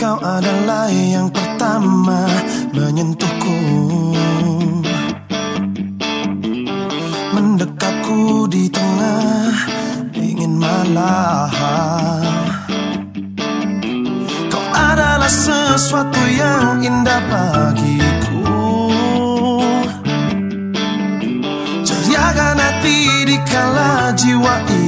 Kau adalah yang pertama menyentuhku. Mendekapku di tengah dingin malam Kau adalah sesuatu yang indah bagiku. Ceriakan hati di kala jiwa ini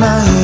마음